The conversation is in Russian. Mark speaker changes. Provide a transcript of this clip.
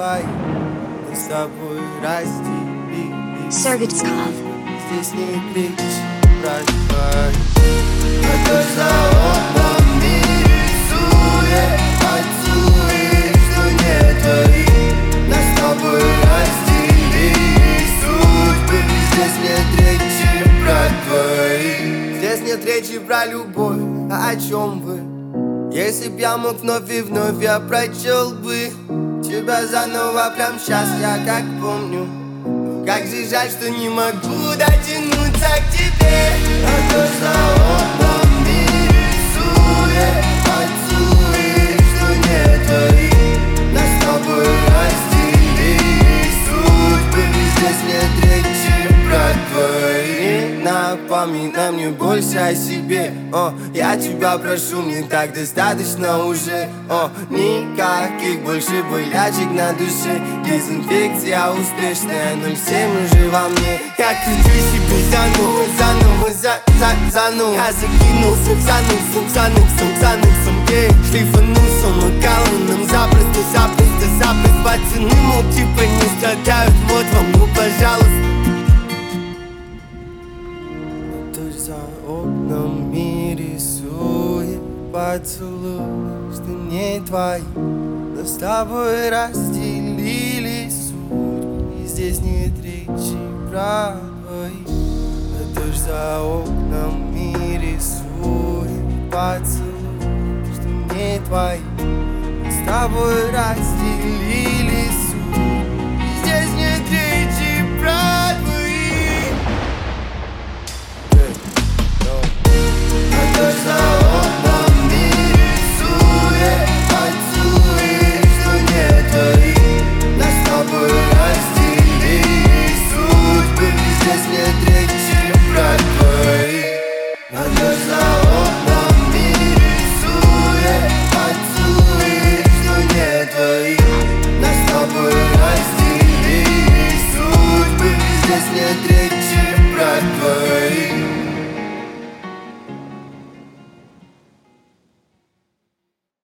Speaker 1: твои с тобой разделили
Speaker 2: Sergachkov.
Speaker 1: Здесь не речь про твои А то за окном рисует Поцелуи, что не твои. Нас с тобой разделили судьбы. Здесь нет речи про твои. Здесь нет речи про любовь, а о чем вы? Если б я мог вновь и вновь, я прочел бы Тебя заново прям сейчас, я как помню Как же жаль, что не могу дотянуться к тебе напоминай мне больше о себе. О, Я тебя прошу, мне так достаточно уже. О, Никаких больше болячек на душе. Дезинфекция успешная 07 уже во мне. Я кричу себе заново, заново, за, за, заново Я закинулся в занусом, занусом, занусом yeah. Шлифанулся макалоном запросто, запросто, запросто. Пацаны, мол, типа не страдают. Вот вам, ну, пожалуйста поцелуй, что не твои Но с тобой разделили судьбы И здесь нет речи про двоих. А дождь за окном мир рисует поцелуй, что не твои с тобой разделили А дождь